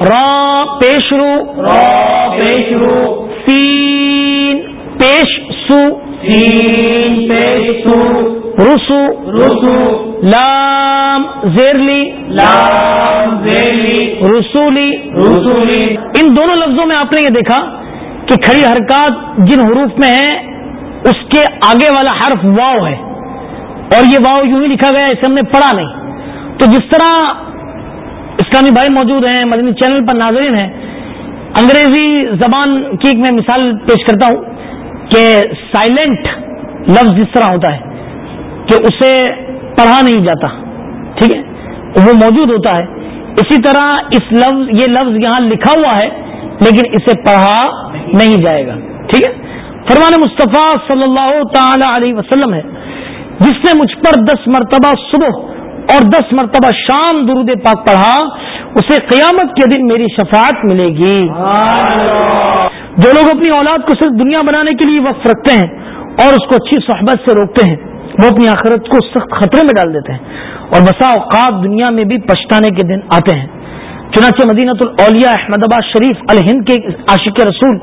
را پیش رو پیش رو سین پیش سو سین پیش سو رسو. رسو. لام زیرلی. لام زیلی رسولی. رسولی. ان دونوں لفظوں میں آپ نے یہ دیکھا کہ کھڑی حرکات جن حروف میں ہیں اس کے آگے والا حرف واؤ ہے۔ اور یہ واؤ یوں ہی لکھا گیا اسے ہم نے پڑھا نہیں۔ تو جس طرح اسلامی بھائی موجود ہیں، مدنی چینل پر ناظرین ہیں، انگریزی زبان کی ایک میں مثال پیش کرتا ہوں کہ سائلنٹ لفظ جس طرح ہوتا ہے کہ اسے پڑھا نہیں جاتا، ٹھیک ہے؟ وہ موجود ہوتا ہے۔ اسی طرح اس لفظ، یہ لفظ یہاں لکھا ہوا ہے، لیکن اسے پڑھا نہیں جائے گا، ٹھیک ہے؟ فرمان مصطفیٰ صلی اللہ تعالی علیہ وسلم ہے، جس نے مجھ پر دس مرتبہ صبح اور دس مرتبہ شام درود پاک پڑھا، اسے قیامت کے دن میری شفاعت ملے گی۔ جو لوگ اپنی اولاد کو صرف دنیا بنانے کے لیے وقف رکھتے ہیں اور اس کو اچھی صحبت سے روکتے ہیں، وہ اپنی آخرت کو سخت خطرے میں ڈال دیتے ہیں۔ اور بسا اوقات دنیا میں بھی پچھتانے کے دن آتے ہیں۔ چنانچہ مدینہ الاولیاء احمد آباد شریف الہند کے عاشق رسول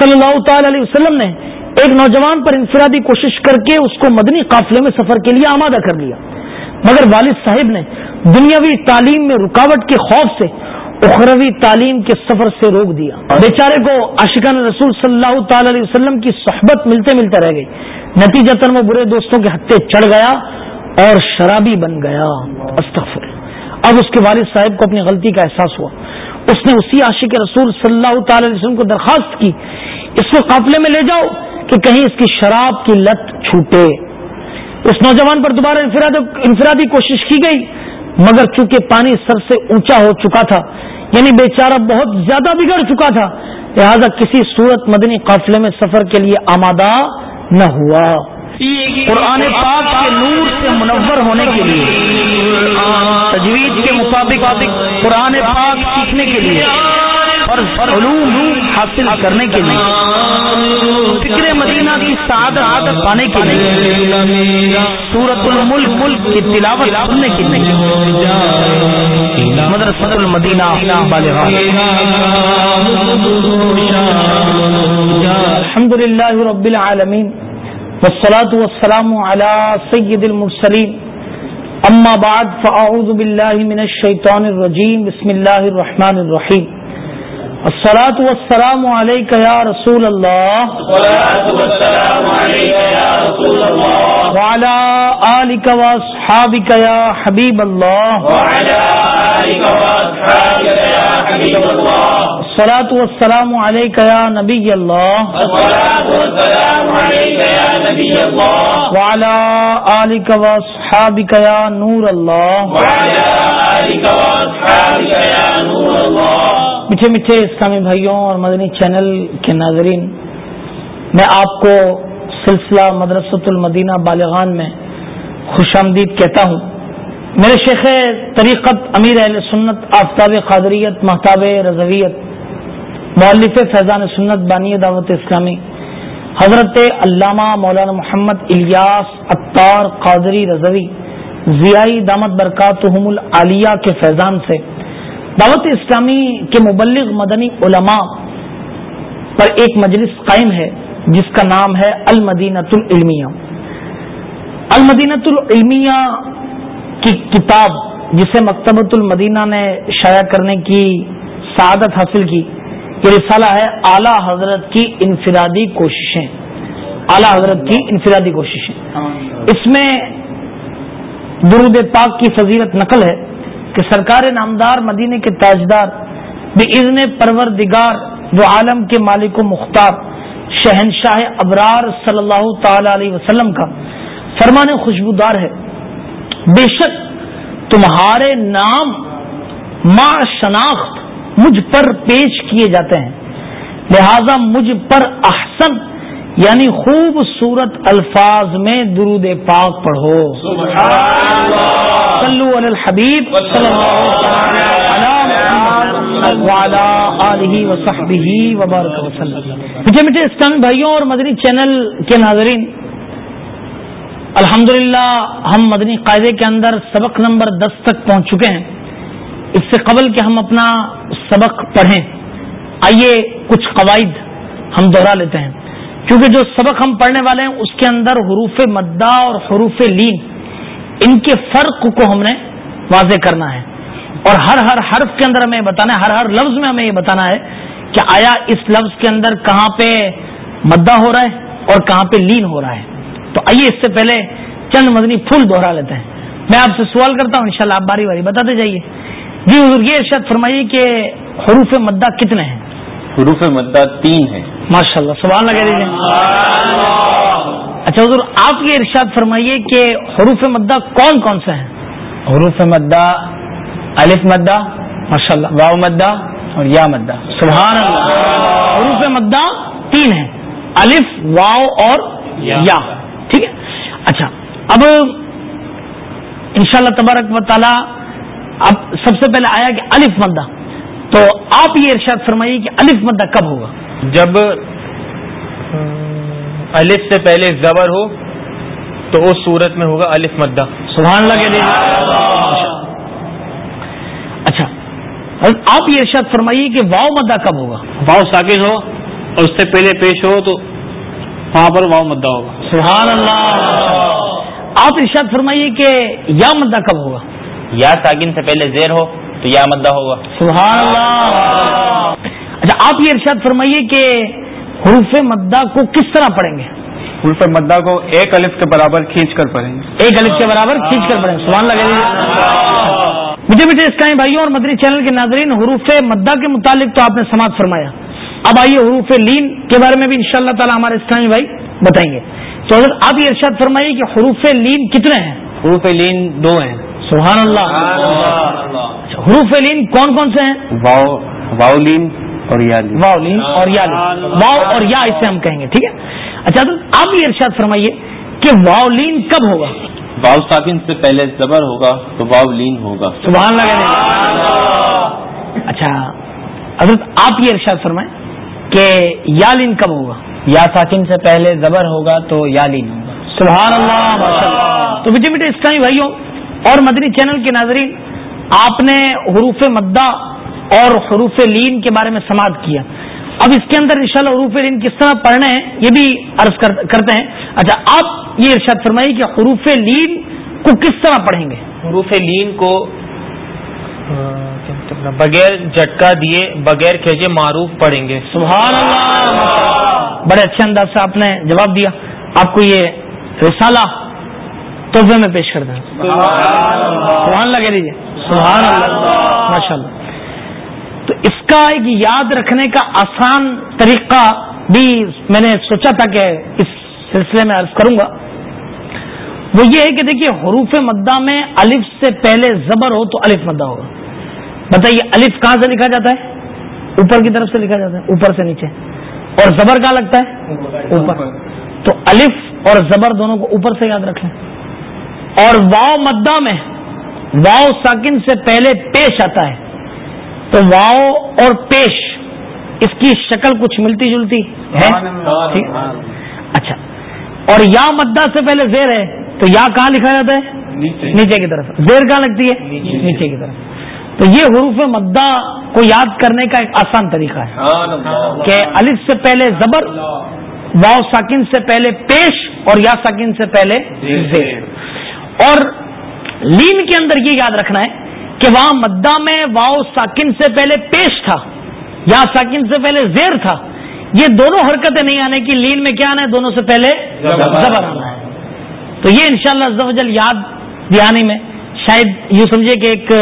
صلی اللہ تعالی علیہ وسلم نے ایک نوجوان پر انفرادی کوشش کر کے اس کو مدنی قافلے میں سفر کے لیے آمادہ کر لیا۔ مگر والد صاحب نے دنیاوی تعلیم میں رکاوٹ کے خوف سے اخروی تعلیم کے سفر سے روک دیا۔ بیچارے کو عاشقان رسول صلی اللہ تعالی علیہ وسلم کی صحبت ملتے ملتے رہ گئی۔ نتیجہ تن وہ برے دوستوں کے ہتھے چڑھ گیا اور شرابی بن گیا۔ استغفر۔ اب اس کے والد صاحب کو اپنی غلطی کا احساس ہوا۔ اس نے اسی عاشق رسول صلی اللہ تعالی علیہ وسلم کو درخواست کی اس کو قافلے میں لے جاؤ کہ کہیں اس کی شراب کی لت چھوٹے۔ اس نوجوان پر دوبارہ انفرادی کوشش کی گئی، مگر چونکہ پانی سر سے اونچا ہو چکا تھا یعنی بیچارہ بہت زیادہ بگڑ چکا تھا، لہذا کسی صورت مدنی قافلے میں سفر کے لیے آمادہ نہ ہوا۔ قرآن پاک کے نور سے منور ہونے کے لیے تجویز کے مطابق قرآن پاک سیکھنے کے لیے علوم حاصل کرنے کے لیے، فکر مدینہ کی سعادت عادت پانے کے لیے سورت الملک ملک کی تلاوت سننے کے لیے، مدرسۃ المدینہ الحمد للہ رب العالمین، والصلاة والسلام على سید المرسلین۔ اما بعد، فاعوذ باللہ من الشیطان الرجیم، بسم اللہ الرحمن الرحیم۔ السلاۃ والسلام علیکہ یا رسول اللہ وعلى آلك وأصحابك يا حبيب الله. الصلاة والسلام عليك يا نبي الله. وعلى آلك وأصحابك يا نور الله. میٹھے میٹھے اسلامی بھائیوں اور مدنی چینل کے ناظرین، میں آپ کو سلسلہ مدرسۃ المدینہ بالغان میں خوش آمدید کہتا ہوں۔ میرے شیخ طریقت امیر اہل سنت آفتاب قادریت محتاب رضویت مولف فیضان سنت بانی دعوت اسلامی، حضرت علامہ مولانا محمد الیاس اطار قادری رضوی، ضیائی دامت برکات العالیہ کے فیضان سے دعوت اسلامی کے مبلغ مدنی علماء پر ایک مجلس قائم ہے جس کا نام ہے المدینت العلمیہ۔ المدینت العلمیہ کی کتاب جسے مکتبۃ المدینہ نے شائع کرنے کی سعادت حاصل کی یہ رسالہ ہے اعلی حضرت کی انفرادی کوششیں۔ اعلی حضرت کی انفرادی کوششیں۔ اس میں درود پاک کی فضیلت نقل ہے۔ کہ سرکار نامدار مدینے کے تاجدار، بے عزن پرور دگار دو عالم کے مالک و مختار، شہنشاہ ابرار صلی اللہ تعالی علیہ وسلم کا فرمان خوشبودار ہے۔ بے شک تمہارے نام ما شناخت مجھ پر پیش کیے جاتے ہیں۔ لہذا مجھ پر احسن یعنی خوبصورت الفاظ میں درود پاک پڑھو۔ صلو علی الحبیب وبارک وسلم مجھے مجھے اسلامی بھائیوں اور مدنی چینل کے ناظرین الحمد ہم مدنی قاعدے کے اندر سبق نمبر دس تک پہنچ چکے ہیں۔ اس سے قبل کہ ہم اپنا سبق پڑھیں، آئیے کچھ قواعد ہم دوہرا لیتے ہیں۔ کیونکہ جو سبق ہم پڑھنے والے ہیں، اس کے اندر حروف مدہ اور حروف لین ان کے فرق کو ہم نے واضح کرنا ہے اور ہر ہر حرف کے اندر ہمیں بتانا ہے ہر ہر لفظ میں ہمیں یہ بتانا ہے کہ آیا اس لفظ کے اندر کہاں پہ مدہ ہو رہا ہے اور کہاں پہ لین ہو رہا ہے۔ تو آئیے اس سے پہلے چند مدنی پھول دوہرا لیتے ہیں۔ میں آپ سے سوال کرتا ہوں انشاءاللہ آپ باری باری بتاتے جائیے۔ جی حضور یہ ارشاد فرمائیے کہ حروف مدہ کتنے ہیں؟ حروف مدہ تین ہے ماشاء اللہ سبحان لگا دیجیے اچھا حضور آپ یہ ارشاد فرمائیے کہ حروف مدہ کون کون سے ہیں؟ حروف مدہ الف مدہ ماشاء اللہ واؤ مدہ اور یا مدہ۔ سبحان اللہ۔ حروف مدہ تین ہیں الف واؤ اور یا۔ ٹھیک ہے؟ اچھا اب انشاءاللہ تبارک و تعالی اب سب سے پہلے آیا کہ الف مدہ۔ تو آپ یہ ارشاد فرمائیے کہ الف مدہ کب ہوگا؟ جب الف سے پہلے زبر ہو تو اس صورت میں ہوگا الف مدہ۔ سبحان اللہ کے لیے۔ اچھا۔ آپ یہ ارشاد فرمائیے کہ واؤ مدہ کب ہوگا؟ واؤ ساکن ہو اور اس سے پہلے پیش ہو تو وہاں پر واؤ مدہ ہوگا۔ سبحان اللہ۔ آپ ارشاد فرمائیے کہ یا مدہ کب ہوگا؟ یا ساکن سے پہلے زیر ہو تو یا مدہ ہوگا۔ سبحان اللہ۔ اچھا آپ یہ ارشاد فرمائیے کہ حروف مدہ کو کس طرح پڑھیں گے؟ حروف مدہ کو ایک الف کے برابر کھینچ کر پڑھیں گے۔ ایک الف کے برابر کھینچ کر پڑھیں گے۔ سبحان اللہ میٹھے میٹھے اسلامی بھائیوں اور مدری چینل کے ناظرین حروف مدہ کے متعلق تو آپ نے سماعت فرمایا۔ اب آئیے حروف لین کے بارے میں بھی ان شاء اللہ تعالیٰ ہمارے اسلامی بھائی بتائیں گے۔ تو اگر آپ یہ ارشاد فرمائیے کہ حروف لین کتنے ہیں؟ حروف لین دو ہیں۔ سبحان اللہ۔ اچھا، حروف لین کون کون سے ہیں؟ واؤ واؤ لین اور یا واؤ لین اور یا لین واؤ اور یا اسے ہم کہیں گے ٹھیک ہے؟ اچھا تو آپ یہ ارشاد فرمائیے کہ واؤ لین کب ہوگا؟ واؤ ساکن سے پہلے زبر ہوگا تو واؤ لین ہوگا۔ سبحان اللہ اچھا حضرت آپ یہ ارشاد فرمائیں کہ یا لین کب ہوگا؟ یا ساکن سے پہلے زبر ہوگا تو یا لین ہوگا۔ سبحان اللہ تو بیٹے بیٹے اسلامی بھائیوں اور مدنی چینل کے ناظرین آپ نے حروف مدہ اور حروف لین کے بارے میں سماعت کیا۔ اب اس کے اندر انشاءاللہ حروف لین کس طرح پڑھنے ہیں یہ بھی عرض کرتے ہیں۔ اچھا آپ یہ ارشاد فرمائیے کہ حروف لین کو کس طرح پڑھیں گے؟ حروف لین کو بغیر جھٹکا دیے بغیر کھینچے معروف پڑھیں گے۔ سبحان اللہ بڑے اچھے انداز سے آپ نے جواب دیا۔ آپ کو یہ رسالہ تحفے میں پیش کر دیں۔ سبحان اللہ۔ کہہ لیجیے سبحان اللہ ماشاء اللہ تو اس کا ایک یاد رکھنے کا آسان طریقہ بھی میں نے سوچا تھا کہ اس سلسلے میں عرض کروں گا۔ وہ یہ ہے کہ دیکھیے، حروف مدہ میں الف سے پہلے زبر ہو تو الف مدہ ہوگا۔ بتائیے، الف کہاں سے لکھا جاتا ہے؟ اوپر کی طرف سے لکھا جاتا ہے، اوپر سے نیچے۔ اور زبر کہاں لگتا ہے؟ اوپر۔ تو الف اور زبر دونوں کو اوپر سے یاد رکھیں اور واؤ مدہ میں واؤ ساکن سے پہلے پیش آتا ہے۔ تو واؤ اور پیش اس کی شکل کچھ ملتی جلتی ہے؟ اچھا۔ اور یا مدہ سے پہلے زیر ہے تو یا کہاں لکھا جاتا ہے؟ نیچے۔ کی طرف۔ زیر کہاں لگتی ہے؟ نیچے۔ کی طرف۔ تو یہ حروف مدہ کو یاد کرنے کا ایک آسان طریقہ ہے۔ کہ الف سے پہلے زبر واؤ ساکن سے پہلے پیش اور یا ساکن سے پہلے زیر۔ اور لین کے اندر یہ یاد رکھنا ہے کہ وہاں مدہ میں واؤ ساکن سے پہلے پیش تھا یا ساکن سے پہلے زیر تھا۔ یہ دونوں حرکتیں نہیں آنے کی لین میں کیا آنا ہے؟ دونوں سے پہلے زبر آنا ہے۔ تو یہ انشاءاللہ شاء اللہ یاد دہانی میں شاید یوں سمجھے کہ ایک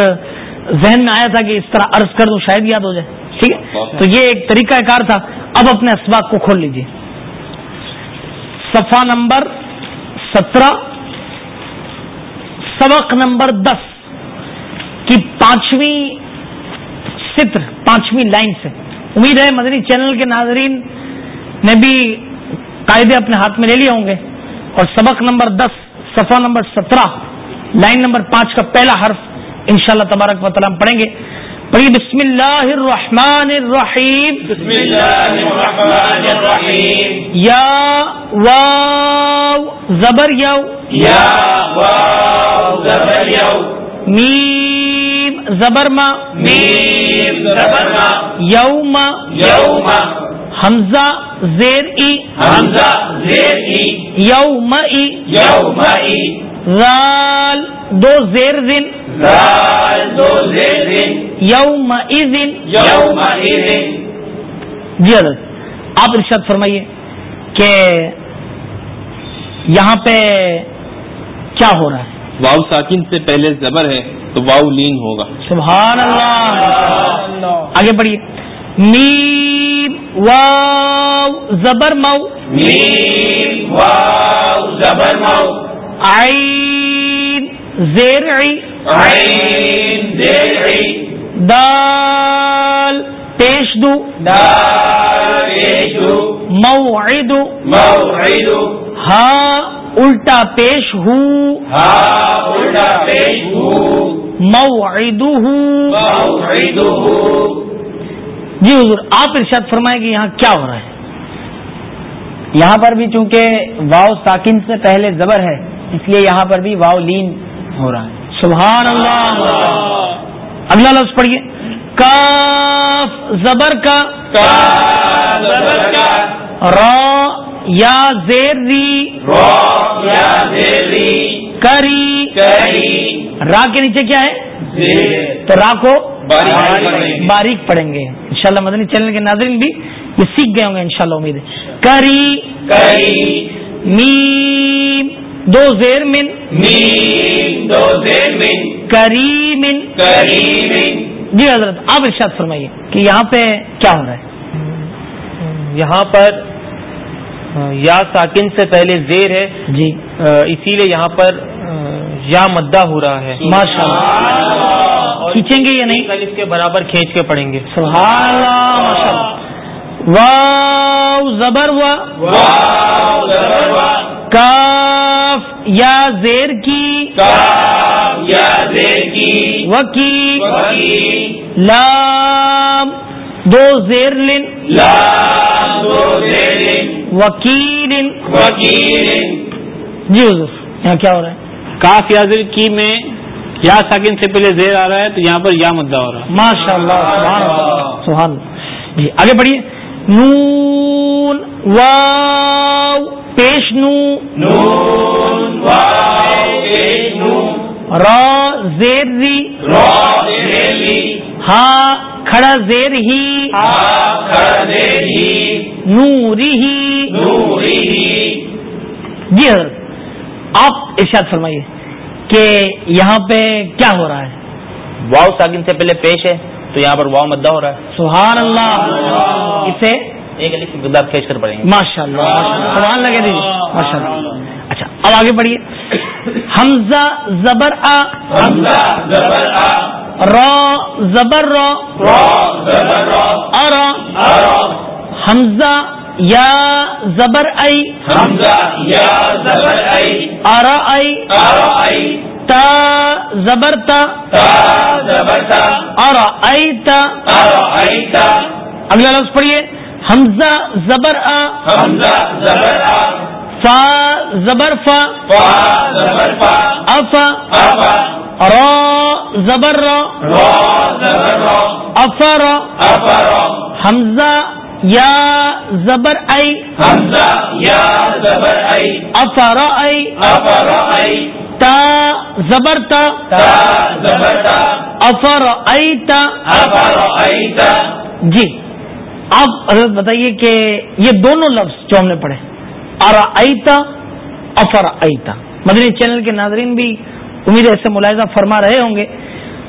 ذہن میں آیا تھا کہ اس طرح عرض کر دوں شاید یاد ہو جائے۔ ٹھیک ہے؟ تو یہ ایک طریقہ کار تھا۔ اب اپنے اسباق کو کھول لیجیے صفحہ نمبر سترہ سبق نمبر دس۔ کی پانچویں ستر پانچویں لائن سے۔ امید ہے مدنی چینل کے ناظرین نے بھی قاعدے اپنے ہاتھ میں لے لیے ہوں گے۔ اور سبق نمبر دس صفحہ نمبر سترہ لائن نمبر پانچ کا پہلا حرف انشاءاللہ تبارک و تعالیٰ پڑھیں گے۔ پڑھیے بسم اللہ الرحمن الرحیم۔ بسم اللہ الرحمن الرحیم۔ یا واو زبر یو یا واو زبر یو میم زبرما. یوم یوم حمزہ زیر ای. حمزہ زیر ای. یوم ای. یوم ای. زال دو زیر زن زال دو زیر دن یوم ایزن یوم ایزن جی حضرت آپ ارشاد فرمائیے کہ یہاں پہ کیا ہو رہا ہے؟ واؤ ساکن سے پہلے زبر ہے تو واؤ لین ہوگا۔ سبحان اللہ۔ آگے بڑھیے۔ میم واو زبر میم واو زبر مو عین زیر عی عین زیر ای دال پیش دو دال پیشو موعد موعد ہا الٹا پیش ہو۔ ہا الٹا موعدہ موعدہ جی حضور آپ ارشاد فرمائیں کہ یہاں کیا ہو رہا ہے؟ یہاں پر بھی چونکہ واؤ ساکن سے پہلے زبر ہے اس لیے یہاں پر بھی واؤ لین ہو رہا ہے۔ سبحان اللہ۔ اگلا لفظ پڑھیے۔ کاف زبر کا۔ کا زبر کا۔ را یا زیر ری یا زیری کری کری را کے نیچے کیا ہے؟ تو را کو باریک پڑھیں گے۔ انشاءاللہ مدنی چینل کے ناظرین بھی یہ سیکھ گئے ہوں گے، انشاءاللہ امید ہے۔ کری کری میم، دو زیر من میم دو زیر من کریمن۔ کریم جی حضرت، آپ ارشاد فرمائیے کہ یہاں پہ کیا ہو رہا ہے؟ یہاں پر یا ساکن سے پہلے زیر ہے جی۔ اسی لیے یہاں پر یا مدہ ہو رہا ہے۔ ماشاء اللہ کھینچیں گے یا نہیں؟ اس کے برابر کھینچ کے پڑیں گے۔ سبحان اللہ ماشاء اللہ واو زبر وا۔ واو زبر وا۔ کاف یا زیر کی۔ کاف یا زیر کی۔ وکی۔ وکی۔ لام دو زیر لن۔ لام دو زیر وکیل وکیل جی حضور یہاں کیا ہو رہا ہے؟ کاف یازر کی میں یا ساکن سے پہلے زیر آ رہا ہے تو یہاں پر یا مدہ ہو رہا ہے۔ ماشاء اللہ سبحان اللہ۔ سبحان جی آگے بڑھیے نون واو پیش نو نون واو پیش نو را زیر را زیر لی ہا کھڑا زیر ہی۔ ہا کھڑا زیر ہی۔ نوری جی حضرت آپ ارشاد فرمائیے کہ یہاں پہ کیا ہو رہا ہے؟ واؤ ساکن سے پہلے پیش ہے تو یہاں پر واؤ مدہ ہو رہا ہے۔ سبحان اللہ. اسے ایک کھینچ کر پڑیں گے۔ ماشاء اللہ سبحان لگے دیجیے ماشاء اللہ. اچھا اب آگے بڑھیے حمزہ زبر آ. حمزہ زبر را را. ارا ارا حمزہ یا زبر ای حمزہ یا زبر ای ارا ای ارا ای تا زبر تا تا زبر تا ارا ای تا ارا ای تا اگلا لفظ پڑھیے۔ حمزہ زبر آ حمزہ زبر آ فا زبر فا فا زبر فا افا افا را زبر را را زبر را افر افر حمزہ یا زبر ای حمزہ یا زبر ای افر ای افر ای تا زبر تا تا زبر تا افر ای تا افر ای تا جی آپ حضرت بتائیے کہ یہ دونوں لفظ جو ہم نے پڑھے ارا ایتا افر ایتا مدنی چینل کے ناظرین بھی امید ایسے ملاحظہ فرما رہے ہوں گے۔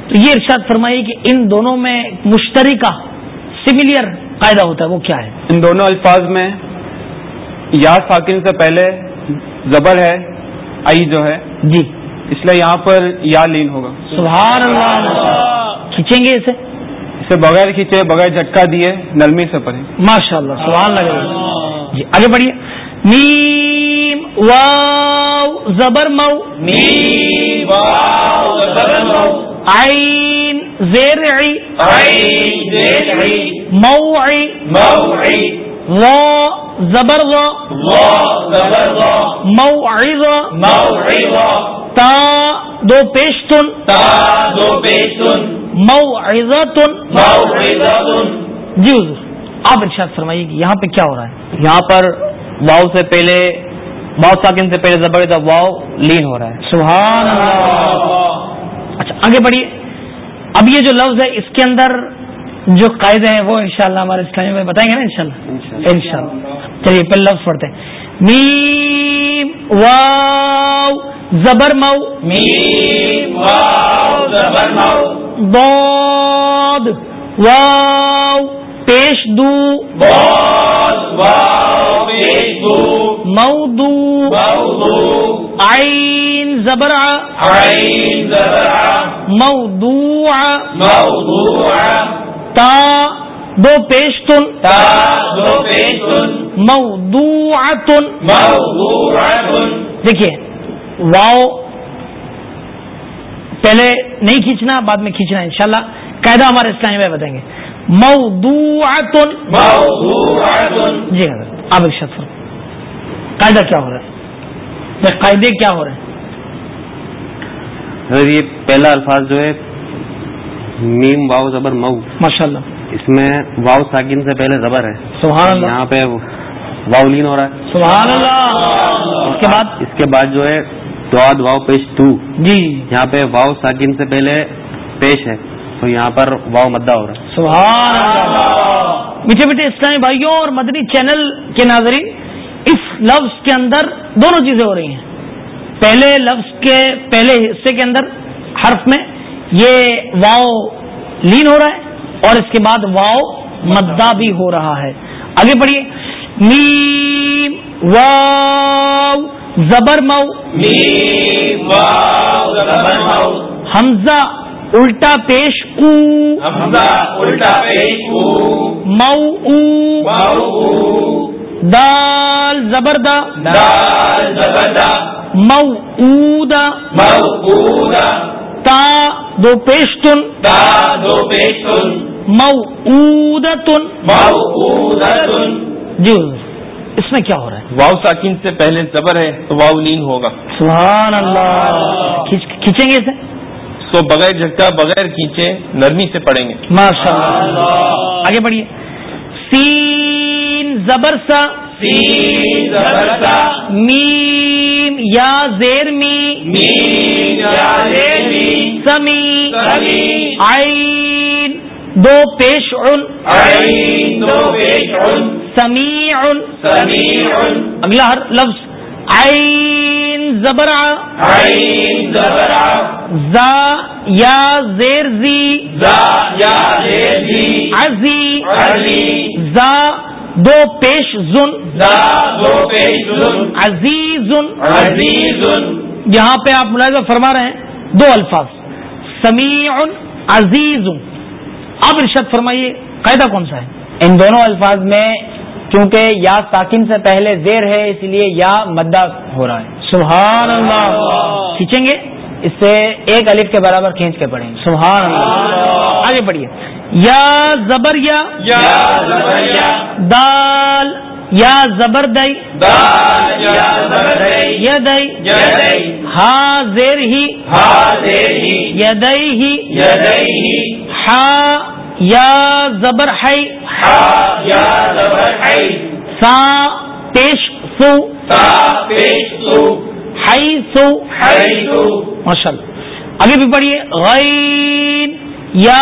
تو یہ ارشاد فرمائیے کہ ان دونوں میں مشترکہ سملیئر قاعدہ ہوتا ہے وہ کیا ہے؟ ان دونوں الفاظ میں یا ساکن سے پہلے زبر ہے آئی جو ہے جی۔ اس لیے یہاں پر یا لین ہوگا۔ سبحان اللہ۔ کھینچیں گے اسے؟ اسے بغیر کھینچے بغیر جھٹکا دیے نرمی سے پڑھیں۔ ماشاء اللہ سبحان اللہ۔ جی آگے بڑھیے۔ میم واو زبر مو میم واو زبر عین زیر عین موعی. موعی. را زبر وا زبر وا موعظ. موعظ. تا دو پیشتن. تا دو پیشن موعظۃ موعظة جی حضور آپ ارشاد فرمائیے کہ یہاں پہ کیا ہو رہا ہے؟ یہاں پر واؤ سے پہلے واؤ ساکن سے پہلے زبر تو واؤ لین ہو رہا ہے۔ سبحان اللہ. اچھا آگے بڑھیے۔ اب یہ جو لفظ ہے اس کے اندر جو قاعدے ہیں وہ انشاءاللہ ہمارے اسلامی میں بتائیں گے نا انشاءاللہ. انشاءاللہ. چلیے پہلے لفظ پڑھتے ہیں. میم واو زبر مو ميم واو زبر ضاد واو پیش دو. ضاد واو پیش دو. موضوع عین زبر ع عين زبر موضوع موضوع تا دو پیش تن تا دو پیش موضوعۃ موضوعة دیکھیے واؤ پہلے نہیں کھینچنا بعد میں کھینچنا انشاءاللہ۔ قاعدہ ہمارے اسلامی میں بتائیں گے۔ موضوعۃ موضوعة جی حضرت آپ ارشاد فرمائیں۔ قاعدہ کیا ہو رہا ہے؟ یہ قاعدے کیا ہو رہے ہیں؟ یہ پہلا الفاظ جو ہے میم واؤ زبر مئو ماشاء اللہ اس میں واؤ ساکن سے پہلے زبر ہے۔ سبحان اللہ۔ یہاں پہ واؤ لین ہو رہا ہے۔ سبحان اللہ۔ اس کے بعد؟ اس کے بعد جو ہے دعاد واؤ پیش ٹو جی۔ یہاں پہ واؤ ساکن سے پہلے پیش ہے۔ تو یہاں پر واؤ مدہ ہو رہا ہے۔ سبحان اللہ۔ میٹھے میٹھے اسلامی بھائیوں اور مدنی چینل کے ناظرین اس لفظ کے اندر دونوں چیزیں ہو رہی ہیں۔ پہلے لفظ کے پہلے حصے کے اندر حرف میں یہ واؤ لین ہو رہا ہے اور اس کے بعد واؤ مدہ بھی ہو رہا ہے۔ آگے بڑھیے میم واؤ زبر مو حمزہ الٹا پیش حمزة الٹا پیش کو موضوع دال زبردہ دال زبر دا۔ موعودہ موعودة تا دو پیشتن تا دو پیش موعودتن موعودة جی اس میں کیا ہو رہا ہے؟ واؤ ساکن سے پہلے زبر ہے تو واؤ لین ہوگا۔ سبحان اللہ۔ کھینچ- کھینچیں گے اسے؟ تو بغیر جھٹکا بغیر کھینچے نرمی سے پڑیں گے۔ ماشاء اللہ۔ آگے بڑھیے سین زبر سا۔ سین زبر سا۔ میم یا زیر می۔ میم یا زیر می۔ سمی سمی عین دو پیش سمیع سمیع. اگلا ہر لفظ عین زبر ع عین زبر ع زا یا زیر زی. عزی زا دو پیش زن عزیز یہاں پہ آپ ملاحظہ فرما رہے ہیں دو الفاظ۔ سمیع عزیز. اب ارشاد فرمائیے قاعدہ کون سا ہے؟ ان دونوں الفاظ میں چونکہ یا ساکن سے پہلے زیر ہے اس لیے یا مدہ ہو رہا ہے۔ سبحان اللہ کھینچیں گے؟ اس سے ایک الف کے برابر کھینچ کے پڑھیں گے۔ سبحان اللہ آگے بڑھیے یا زبر یا یا زبر یا دال یا زبر دئی یا دئی ہا زیر ہی حاضری یدئی ہی ہا یا زبر یا حی سا پیش سو ہی سو ماشاء اللہ ابھی بھی پڑھیے غین یا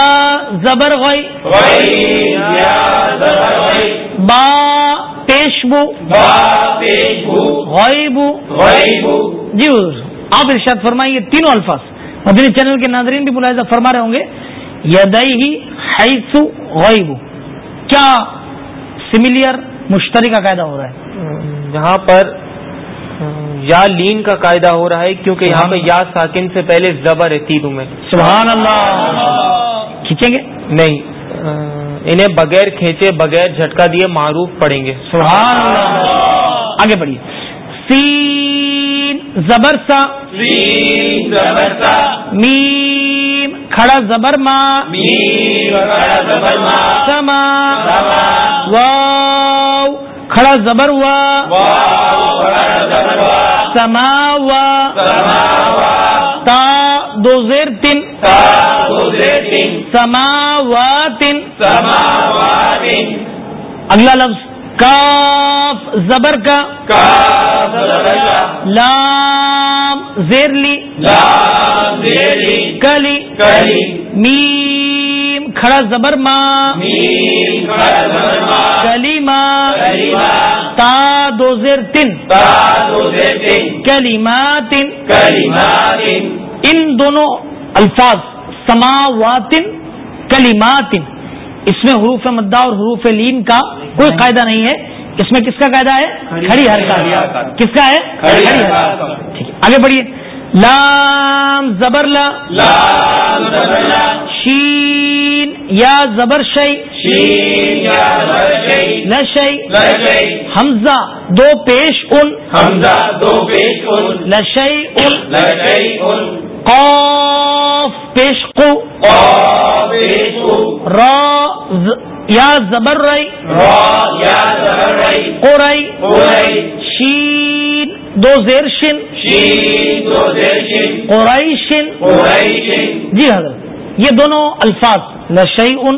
زبر غی یا زبر غیر با پیش بو با پیش بو غیبو غیب جی حضور آپ ارشاد فرمائیے تینوں الفاظ۔ مدنی چینل کے ناظرین بھی ملاحظہ فرما رہے ہوں گے۔ یدئی ہی حیث غیب کیا سملیئر مشترکہ قاعدہ ہو رہا ہے؟ یہاں پر یا لین کا قاعدہ ہو رہا ہے کیونکہ یہاں پہ یا ساکن سے پہلے زبر ہے تینوں میں۔ سبحان اللہ۔ کھینچیں گے؟ نہیں۔ انہیں بغیر کھینچے بغیر جھٹکا دیے معروف پڑیں گے۔ سبحان اللہ۔ آگے بڑھیے۔ سین زبر سا۔ سین زبر سا۔ میم کھڑا زبر ما۔ میم کڑا زبر ما۔ سما۔ سما۔ واو کھڑا زبر وا۔ واو کڑا زبر وا۔ سما وا۔ سما وا۔ تا دو زیر تین۔ تا سماواتن سماواتن اگلا لفظ کاف زبر کا کاف زبر کا لام زیر لی لام زیر لی کلی کلی میم کھڑا زبر ما کلی ماں تا دو زیر تن کلی ماں زیر ان دونوں الفاظ سماواتن کلیماتن اس میں حروف مدہ اور حروف لین کا کوئی قاعدہ نہیں ہے۔ اس میں کس کا قاعدہ ہے؟ کھڑی حرکت کس کا ہے؟ کھڑی حرکت ٹھیک آگے بڑھیے۔ لام زبر لا۔ شین یا زبر شی لشی حمزہ دو پیش ان۔ حمزہ دو پیش ان۔ لشی ان۔ پیش کو را یا زبر رائی کو رائی شین دو زیر شن شین جی حضرت یہ دونوں الفاظ نشئی ان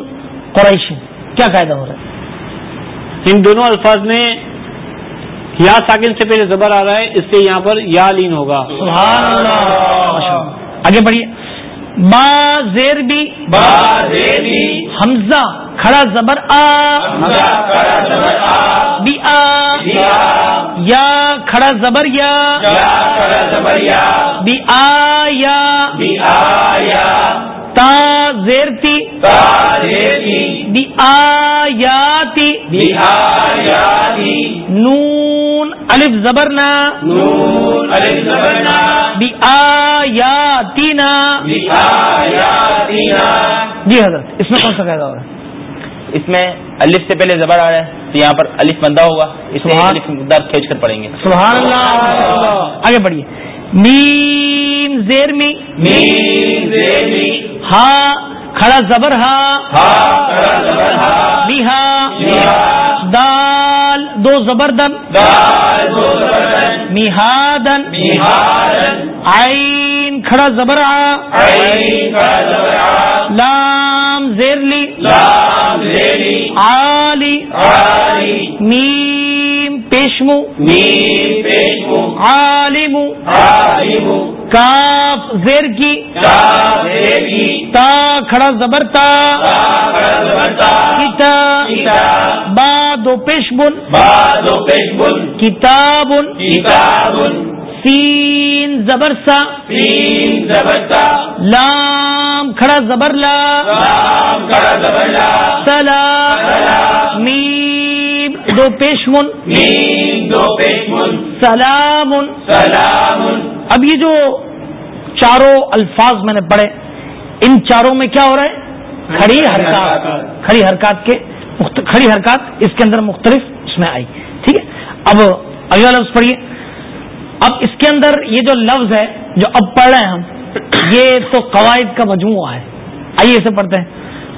قریشن کیا قاعدہ ہو رہا ہے؟ ان دونوں الفاظ میں یا ساکن سے پہلے زبر آ رہا ہے اس سے یہاں پر یا لین ہوگا۔ سبحان اللہ آگے بڑھیے۔ ما زیر زیربی با زیربی حمزہ کھڑا زبر آ حمزہ کھڑا زبر آ بی آ بی آ یا کھڑا زبر یا یا کھڑا زبر یا بی آ یا بی آ یا تا زیر تی تا زیر تی بی آ یا تی بی آ یا تی نون نون الف زبرنا. بی الف زبرنا. جی حضرت اس میں کون سا فائدہ ہو رہا ہے؟ اس میں الف سے پہلے زبر آ رہا ہے تو یہاں پر الف بندہ ہوگا اسے الف درد کھینچ کر پڑھیں گے۔ سبحان اللہ آگے بڑھیے۔ میم زیر می۔ ہاں کھڑا زبر ہاں ہاں زبردن. میہادن. آئین کھڑا زبرا لام زیرلی. آلی میم پیشمو. عالم کاف زیر کی کھڑا زبرتا کتاب باد و پیش بن باد پیش بن کتاب سین زبر سا۔ زبر لام کھڑا زبر لا۔ سلا۔ دو پیش من میم دو پیش من سلام سلام اب یہ جو چاروں الفاظ میں نے پڑھے ان چاروں میں کیا ہو رہا ہے؟ کھڑی حرکات۔ کھڑی حرکات کے کھڑی حرکات اس کے اندر مختلف اس میں آئی۔ ٹھیک ہے؟ اب اگلا لفظ پڑھیے۔ اب اس کے اندر یہ جو لفظ ہے جو اب پڑھ رہے ہیں ہم یہ تو قواعد کا مجموعہ ہے۔ آئیے اسے پڑھتے ہیں۔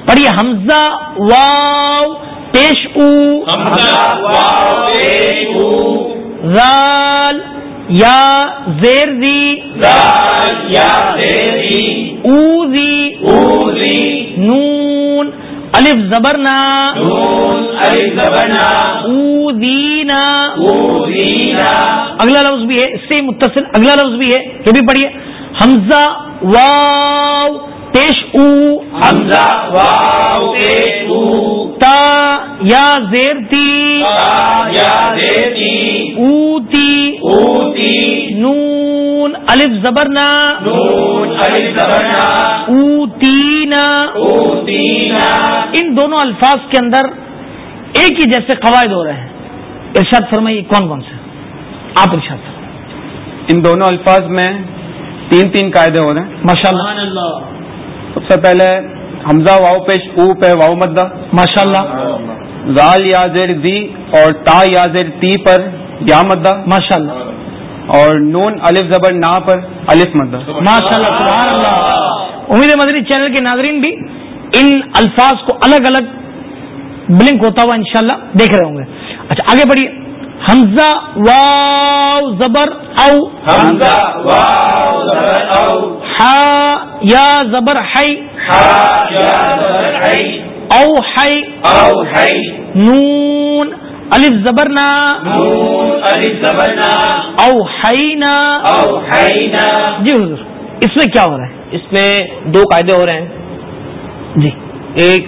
پڑھیے حمزہ واو پیش او۔ رال یا زیر زی۔ او زی۔ الف زبرنا. دینا اگلا لفظ بھی ہے اس سے متصل اگلا لفظ بھی ہے یہ بھی پڑھیے. حمزہ واو پیش او. حمزہ واو پیش او. تا یا زیر تی. یا زیر تی. او تی او تی نون الف زبرنا. نون الف زبرنا. او تینا اوتینا. اوتی. ان دونوں الفاظ کے اندر ایک ہی جیسے قواعد ہو رہے ہیں۔ ارشاد فرمائیے کون کون سے؟ آپ ارشاد فرمائیے۔ ان دونوں الفاظ میں تین تین قاعدے ہو رہے ہیں۔ ماشاء اللہ۔ سب سے پہلے حمزہ واؤ پیش او پہ واؤ مدہ ماشاء اللہ زال یا زیر زی اور تا یا زیر تی پر یا مدہ ماشاء اللہ اور نون الف زبر نا پر الف مدہ ماشاء اللہ سبحان اللہ۔ امید مدنی چینل کے ناظرین بھی ان الفاظ کو الگ الگ بلنک ہوتا ہوا انشاءاللہ دیکھ رہے ہوں گے۔ اچھا آگے بڑھیے۔ حمزہ واو زبر او۔ حمزہ واو زبر او۔ ہا یا زبر ہائی ہا یا زبر ہائی او ہائی او ہائی نون الف زبرنا نون الف زبرنا او حینا او حینا جی حضور اس میں کیا ہو رہا ہے؟ اس میں دو قاعدے ہو رہے ہیں۔ جی۔ ایک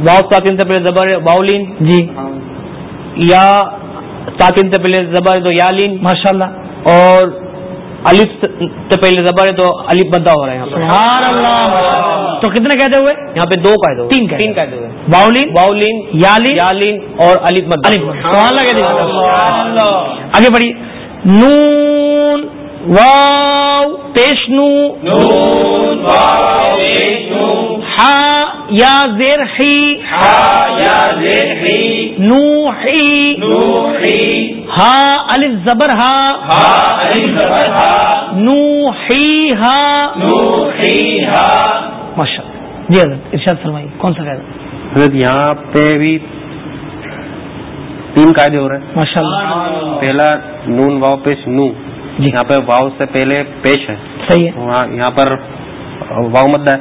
واؤ ساکن سے پہلے زبر ہے واؤلین۔ جی۔ یا ساکن سے پہلے زبر ہے تو یا لین ماشاء اللہ اور الف سے پہلے زبر ہے تو الف بدہ ہو رہا ہے سبحان اللہ۔ تو کتنے قیدے ہوئے؟ یہاں پہ دو قاعدے ہوئے۔ تین قاعدے۔ تین قاعدے ہوئے۔ باؤلین واؤلین یالین۔ یالین اور الف الف سبحان اللہ آگے بڑھیے۔ نون واو پیش نو نون واو یا زیر حی ہا یا زیر حی نو نوحی ہا الف زبر ہا ہا الف زبر ہا نو حی ہا نوحی ہا ماشاء جی حضرت ارشاد فرمائیے کون سا قاعدہ؟ حضرت یہاں پہ بھی تین قاعدے ہو رہے ہیں۔ ماشاء اللہ پہلا نون واؤ پیش نو جی۔ یہاں پہ واؤ سے پہلے پیش ہے۔ صحیح ہے۔ یہاں پر واؤ مدہ ہے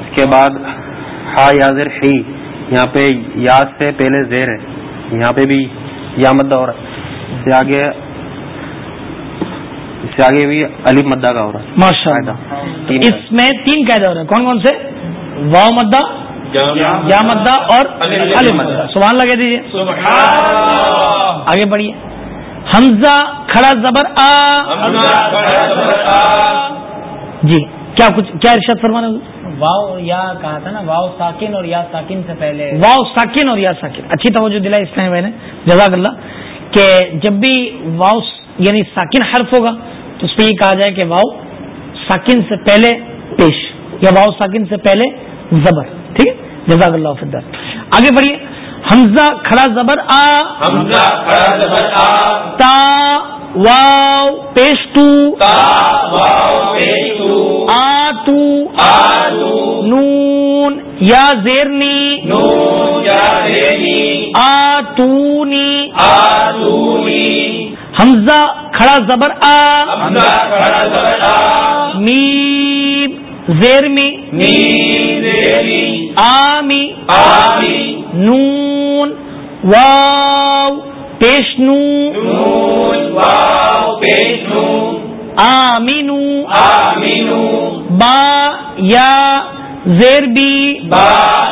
اس کے بعد ہا یازر ہی یہاں پہ یا سے پہلے زیر ہے. یہاں پہ بھی یا مدہ ہو رہا ہے. اس سے آگے اس سے آگے بھی علی مدہ کا ہو رہا ہے. ماشاء اللہ اس میں تین قاعدے ہو رہے ہیں. کون کون سے؟ واؤ مدہ یا مدہ اور علی مدہ. سبحان اللہ کہہ دیجیے آگے بڑھیے. حمزہ کھڑا زبر آ. جی. کیا کچھ کیا ارشاد فرمانا واؤ یا کہا تھا نا واؤ ساکن اور یا ساکن سے پہلے۔ واؤ ساکن اور یا ساکن۔ اچھی توجہ دلائی اس ٹائم میں نے۔ جزاک اللہ۔ کہ جب بھی واؤ یعنی ساکن حرف ہوگا تو اس پہ یہ کہا جائے کہ واؤ ساکن سے پہلے پیش یا واؤ ساکن سے پہلے زبر۔ ٹھیک ہے؟ جزاک اللہ فدر آگے بڑھیے۔ حمزہ کھڑا زبر آ۔ حمزہ بڑا زبر آ۔ تا واؤ پیش تو۔ تا واو پیش نون، یا زیرنی نون یا زیرنی حمزہ کھڑا زبر آ حمزہ بڑا زبر آ میم زیر آمی آمی نون، واو پیش نون واو پیش نون آمینو آمینو با یا زیر بی با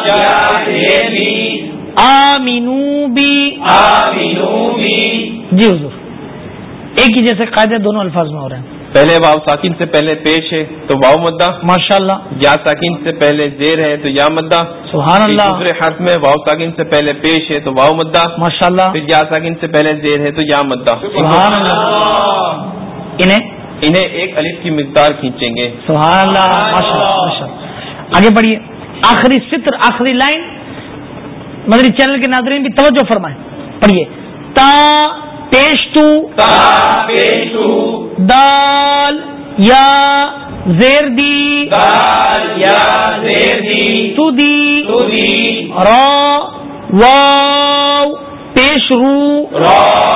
یا زیرنی آمینو بی آمینو بی جی حضور ایک ہی جیسے قاعدے دونوں الفاظ میں ہو رہے ہیں پہلے واؤ ساکن سے پہلے پیش ہے تو واؤ مدہ ماشاء اللہ یا ساکن سے پہلے زیر ہے تو یا مدہ۔ سبحان اللہ دوسرے حرف میں واؤ ساکن سے پہلے پیش ہے تو واؤ مدہ۔ ماشاء اللہ پھر یا ساکن سے پہلے زیر ہے تو یا مدہ۔ سبحان اللہ۔ انہیں انہیں ایک الف کی مقدار کھینچیں گے۔ سبحان اللہ ماشاء اللہ۔ ماشاء اللہ آگے بڑھیے آخری ستر آخری لائن۔ مدری چینل کے ناظرین بھی توجہ فرمائیں۔ پڑھیے تا پیش تو۔ تا پیش تو۔ دال یا زیر دی دال یا زیرنی تو دی۔ تو دی۔ را واو پیش رو۔ را۔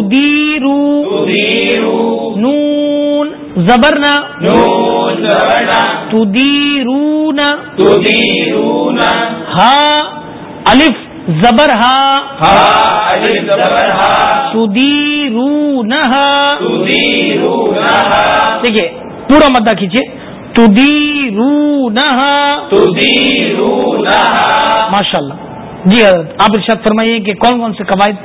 رو تو دی رو تو دی رو نون زبرنا نون زبرنا تو دی رونا تو دی رونا ہا الف زبر ہا ہا الف زبر ہا رونا دیکھیے پورا مدہ کھینچے تو دی رونہا تو دی رونا ماشاء اللہ جی حضرت آپ ارشاد فرمائیے کہ کون کون سے قواعد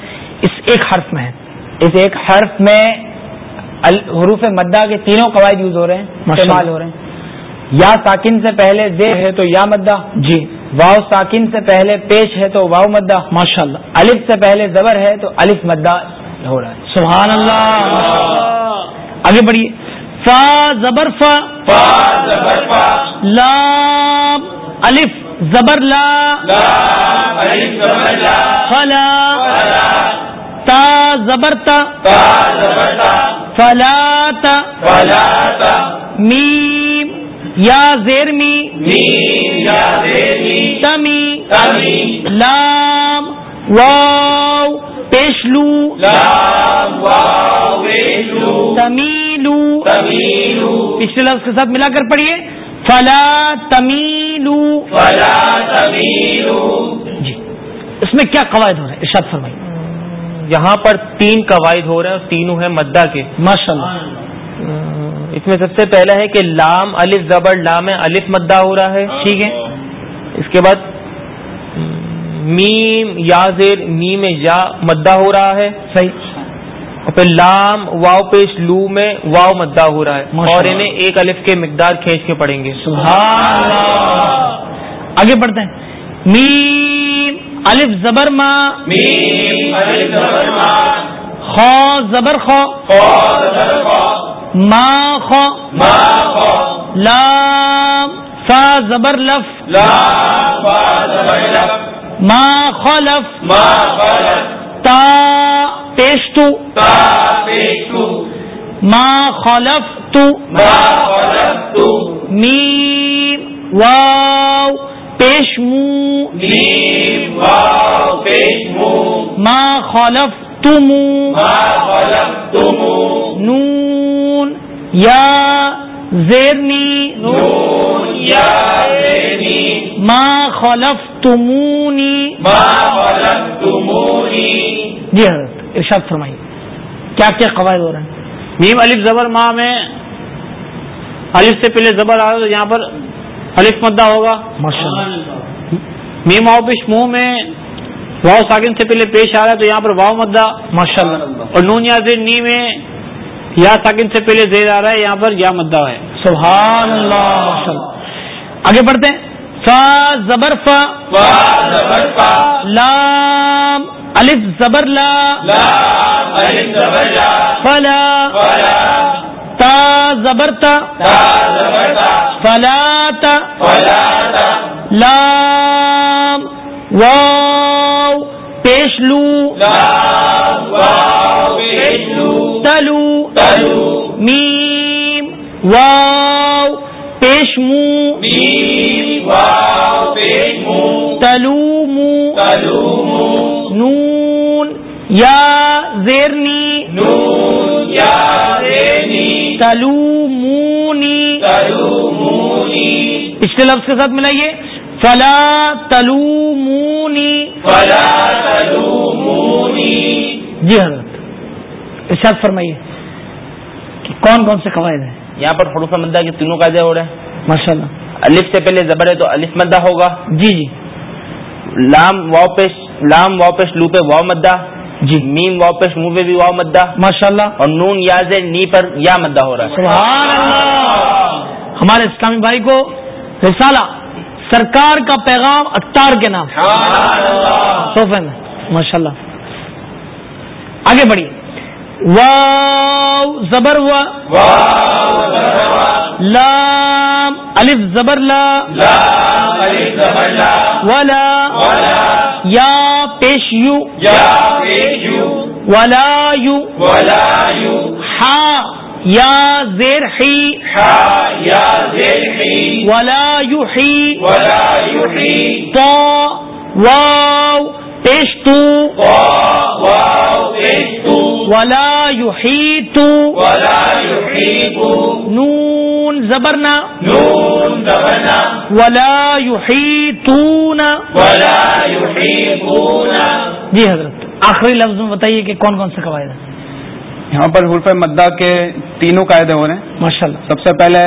اس ایک حرف میں ہیں؟ اس ایک حرف میں حروف مدہ کے تینوں قواعد یوز ہو رہے ہیں استعمال۔ ہو رہے ہیں۔ یا ساکن سے پہلے زیر ہے تو یا مدہ۔ جی۔ واؤ ساکن سے پہلے پیش ہے تو واؤ مدہ۔ ماشاء اللہ الف سے پہلے زبر ہے تو الف مدہ ہو رہا ہے۔ سبحان اللہ آگے بڑھیے۔ فا زبر فا۔ فا زبر فا۔ لام الف زبر لا۔ لام الف زبر لا۔ فلا۔ فلا۔ تا زبر تا تا زبر تا فلا تا میم یا زیر می تمی لام واو پیشلو تمیلو تمیلو پچھلے لفظ کے ساتھ ملا کر پڑھیے فلا تمیلو فلا تميلوا جی اس میں کیا قواعد ہو رہے ہیں ارشاد فرمائیے۔ یہاں پر تین قواعد ہو رہے ہیں اور تینوں ہیں مدہ کے۔ ماشاء اللہ اس میں سب سے پہلا ہے کہ لام الف زبر لام الف مدہ ہو رہا ہے۔ ٹھیک ہے۔ اس کے بعد میم یا زیر میم یا مدہ ہو رہا ہے۔ صحیح۔ اور پھر لام واؤ پیش لو میں واؤ مدہ ہو رہا ہے۔ اور۔ انہیں ایک الف کے مقدار کھینچ کے پڑھیں گے۔ سبحان اللہ۔ آگے بڑھتے ہیں۔ میم الف زبر ما۔ ما خو زبر خو. ما خو. لام فا زبر لف. لا ما خلف ما تا پیش تو تا ما خلف تو میم واو. پیش مو. ما خلف تم ما خلفتم نون یا زیرنی نون زيني ما خلف تمونی ما جی حضرت ارشاد فرمائیے کیا کیا قواعد ہو رہے ہیں؟ میم الف زبر ماں میں الف سے پہلے زبر آ رہا ہے تو یہاں پر الف مدہ ہوگا۔ ماشاء اللہ میم پیش منہ میں واؤ ساکن سے پہلے پیش آ رہا ہے تو یہاں پر واؤ مدہ ماشاء اللہ اور نون یا زیر نی میں یا ساکن سے پہلے زیر آ رہا ہے یہاں پر یا مدہ ہے۔ سبحان اللہ آگے بڑھتے ہیں۔ فا زبر فا فا زبر فا لام الف زبر لا فلا فلا تا زبر تا تا زبر تا فلا تا فلا تا لام واو تلو تلو میم. واو. پیش مو. تلومو. تلومو. نون. یا زیرنی. تلومونی. تلوموني پچھلے لفظ کے ساتھ ملائیے. فلا تلومونی. فلا تلوموني جی حضرت ارشاد فرمائیے کہ کون کون سے قواعد ہیں؟ یہاں پر حروف مدہ کے تینوں قاعدے ہو رہے ہیں۔ ماشاء اللہ الف سے پہلے زبر ہے تو الف مدہ ہوگا۔ جی جی۔ لام واؤ پیش لام واؤ پیش لو پہ واؤ مدہ۔ جی۔ میم واؤ پیش منہ پہ بھی واؤ مدہ۔ ماشاء اللہ اور نون یاز نی پر یا مدہ ہو رہا ہے۔ سبحان اللہ۔ ہمارے اسلامی بھائی کو رسالہ سرکار کا پیغام اختار کے نام۔ ماشاء اللہ۔ آگے بڑھیے۔ واو زبر ہوا واو وا لام الف زبر لا ولا یا پیش یو ولا یو ولا ہا یا زیر حی حا ولا یو حی ولا تو واو پیش تو واو ولا تو ولا يحيط نون زبرنا نون زبنا ولا يحيطون ولا يحيطون جی حضرت آخری لفظ میں بتائیے کہ کون کون سے قواعد ہیں؟ یہاں پر حرف مدہ کے تینوں قاعدے ہو رہے ہیں۔ ماشاء اللہ سب سے پہلے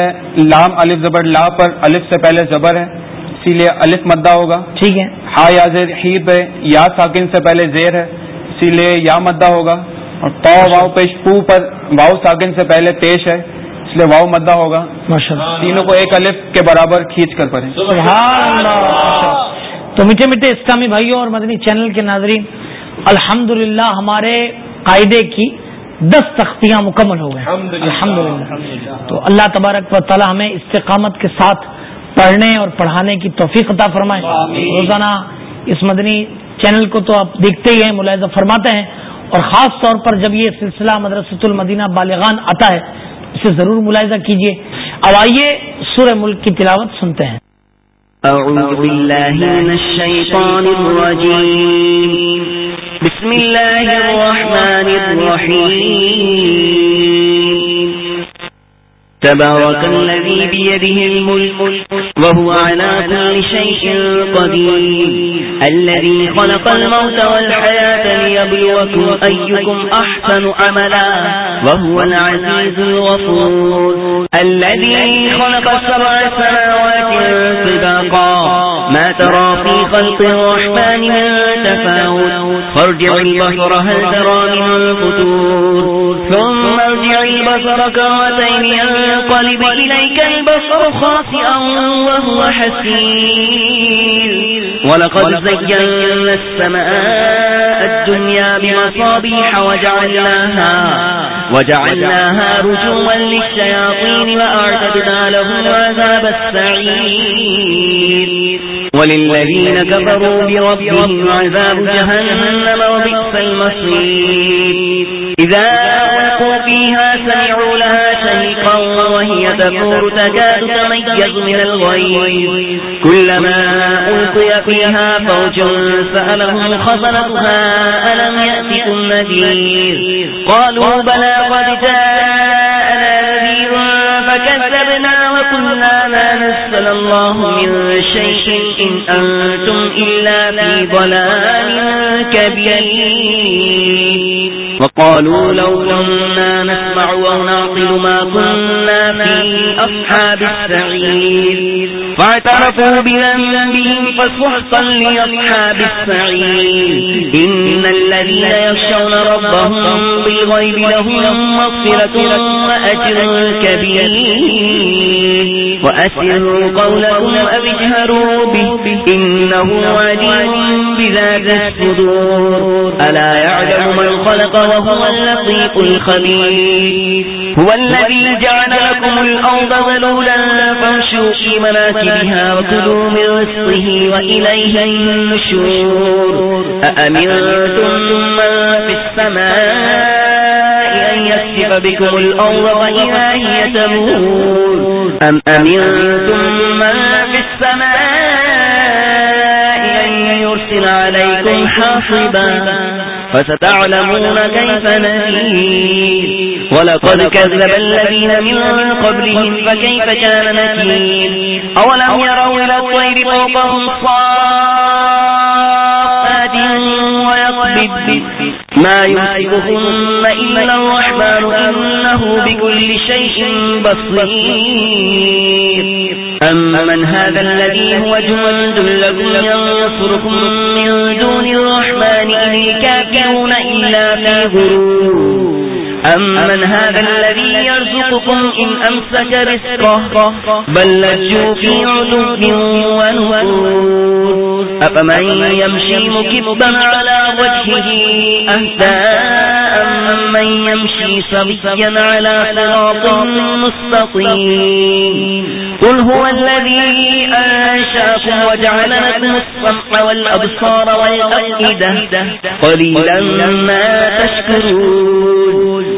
لام الف زبر لا پر الف سے پہلے زبر ہے اسی لیے الف مدہ ہوگا۔ ٹھیک ہے۔ ہا یا زیر ہی پہ یا ساکن سے پہلے زیر ہے اسی لیے یا مدہ ہوگا۔ اور تو واؤ پیش پو پر واؤ ساکن سے پہلے پیش ہے اس لیے واؤ مدہ ہوگا۔ ماشاء اللہ تینوں کو ایک الف کے برابر کھینچ کر پڑھیں۔ اللہ۔ تو میٹھے میٹھے اسلامی بھائیوں اور مدنی چینل کے ناظرین الحمد ہمارے قاعدے کی دس تختیاں مکمل ہو گئے۔ الحمد تو اللہ تبارک و تعالی ہمیں استقامت کے ساتھ پڑھنے اور پڑھانے کی توفیق عطا فرمائے۔ روزانہ اس مدنی چینل کو تو آپ دیکھتے ہی ہیں ملاحظہ فرماتے ہیں۔ اور خاص طور پر جب یہ سلسلہ مدرسۃ المدینہ بالغان آتا ہے، اسے ضرور ملاحظہ کیجیے اب آئیے سورہ ملک کی تلاوت سنتے ہیں۔ أعوذ بالله من الشيطان الرجيم بسم الله الرحمن الرحيم تبارك الذي بيده الملك، وهو على كل شيء قدير. الذي خلق الموت والحياة ليبلوكم أيكم أحسن عملا، وهو العزيز الغفور. الذي خلق سبع سماوات طباقا، ما ترى في خلق الرحمن من تفاوت. فارجع البصر هل ترى من فتور ثم ارجع البصر كرتين ينقلب إليك البصر خاسئا وهو حسير ولقد زينا السماء الدنيا بمصابيح وجعلناها وجعلناها رجوما للشياطين وأعتدنا لهم عذاب السعير. وللذين كفروا بربهم عذاب جهنم وبئس المصير. إذا ألقوا فيها سمعوا لها شهيقا وهي تفور تكاد تميز من الغيظ كلما ألقي فيها فوج سألهم خزنتها ألم يأتكم نذير قالوا بلى قد جاءنا ما نزل الله من شيء إن أنتم إلا في ضلال كبير. وقالوا لو كنا نسمع ونعقل ما كنا في أصحاب السعير. فاعترفوا بذنبهم فسحقا لأصحاب السعير. إن الذين يخشون ربهم بالغيب لهم مغفرة وأجر كبير. وأسروا قولكم أو اجهروا به، إنه عليم بذات الصدور. ألا يعلم من خلق وهو اللطيف الخبير. هو الذي جعل لكم الأرض ذلولا فامشوا في مناكبها وكلوا من رزقه وإليه النشور. أأمنتم من في السماء أن بكم الأرض فإذا هي تمور. أم أمنتم من في السماء أن يرسل عليكم حاصبا فستعلمون كيف نذير. ولقد كذب الذين من قبلهم فكيف كان نكير أولم يروا إلى الطير فوقهم صافات ويقبض ما يمسكهن إلا الرحمن، إنه بكل شيء بصير. أمن هذا الذي هو جند لكم ينصركم من دون الرحمن، إن الكافرون إلا في غرور. أمن هذا الذي يرزقكم إن أمسك رزقه، بل لجوا في عدو ونفور أفمن يمشي مكبا على وجهه أهداء من يمشي سبيا على صراط مستقيم قل هو الذي أنشاكم وجعل لكم السمع والأبصار والأفئدة قليلا ما تشكرون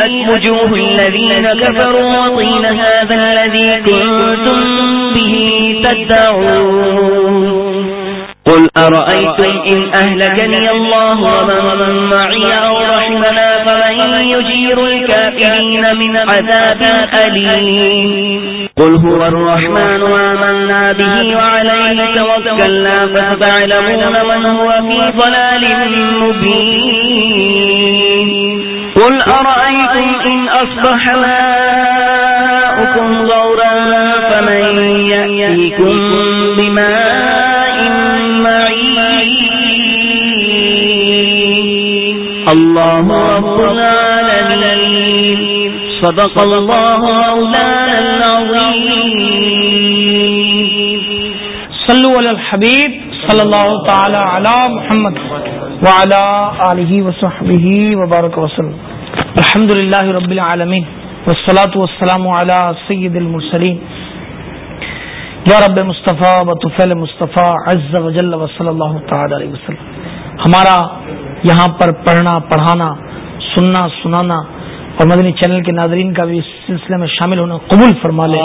سيئت وجوه الذين كفروا وطين هذا الذي كنتم به تدعون. قل أرأيتم إن أهلكني الله ومن معي أو رحمنا فمن يجير الكافرين من عذاب أليم. قل هو الرحمن وآمنا به وعليه توكلنا فستعلمون من هو في ضلال مبين. قل أرأيتم إن أصبح ماؤكم غورا فمن يأتيكم بماء معين الله رب العالمين صدق الله مولانا العظيم صلو علی الحبیب صلی اللہ تعالی علی محمد وعلی آلہ وصحبہ وبارک وسلم الحمد للہ رب العالمین والصلاة والسلام علی سید المرسلین۔ یا رب مصطفیٰ و طفیل مصطفیٰ عز و جل و صلی اللہ تعالی علیہ وسلم۔ ہمارا یہاں پر پڑھنا پڑھانا سننا سنانا اور مدنی چینل کے ناظرین کا بھی اس سلسلے میں شامل ہونا قبول فرما لے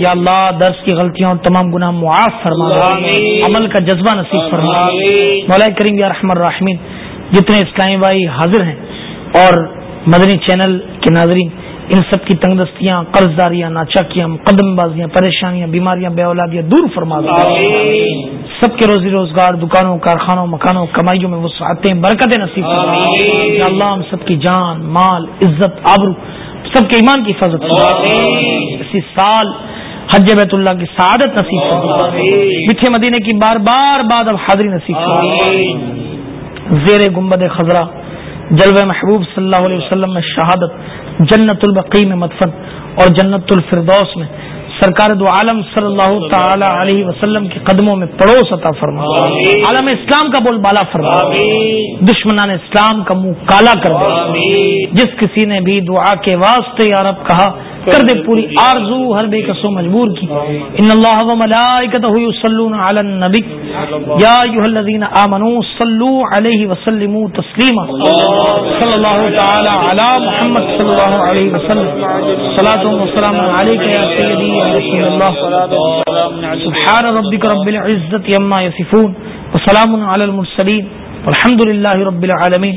یا اللہ درس کی غلطیاں اور تمام گناہ معاف فرما لے عمل کا جذبہ نصیب فرما مولا کریم یا رحم الرحمین جتنے اسلامی بھائی حاضر ہیں اور مدنی چینل کے ناظرین ان سب کی تنگ دستیاں قرض داریاں ناچاکیاں قدم بازیاں پریشانیاں بیماریاں بے اولادیاں دور فرما سب کے روزی روزگار دکانوں کارخانوں مکانوں کمائیوں میں وسعتیں برکتیں نصیب اللہ ہم سب کی جان مال عزت آبرو سب کے ایمان کی حفاظت اسی سال حج بیت اللہ کی سعادت نصیب میٹھے مدینے کی بار بار بعد اب حاضری نصیب زیر گنبد خزرہ جلوہ محبوب صلی اللہ علیہ وسلم میں شہادت جنت البقی میں مدفن اور جنت الفردوس میں سرکار دو عالم صلی اللہ تعالی علیہ وسلم کے قدموں میں پڑوس عطا فرما۔ عالم اسلام کا بول بالا فرما۔ دشمنان اسلام کا منہ کالا کر دے۔ جس کسی نے بھی دعا کے واسطے عرب کہا کر دے پوری آرزو ہر بے کسو مجبور کی۔ ان اللہ و ملائکتہ یصلون علی النبی۔ یا ایھا الذین آمنوا صلوا علیہ وسلموا تسلیما۔ صلی اللہ تعالی علی محمد صلی اللہ علیہ وسلم۔ صلاۃ و سلام علیک یا سیدی یا رسول اللہ سبحان ربک رب العزت عما یصفون۔ وسلام علی المرسلین۔ والحمد للہ رب العالمین۔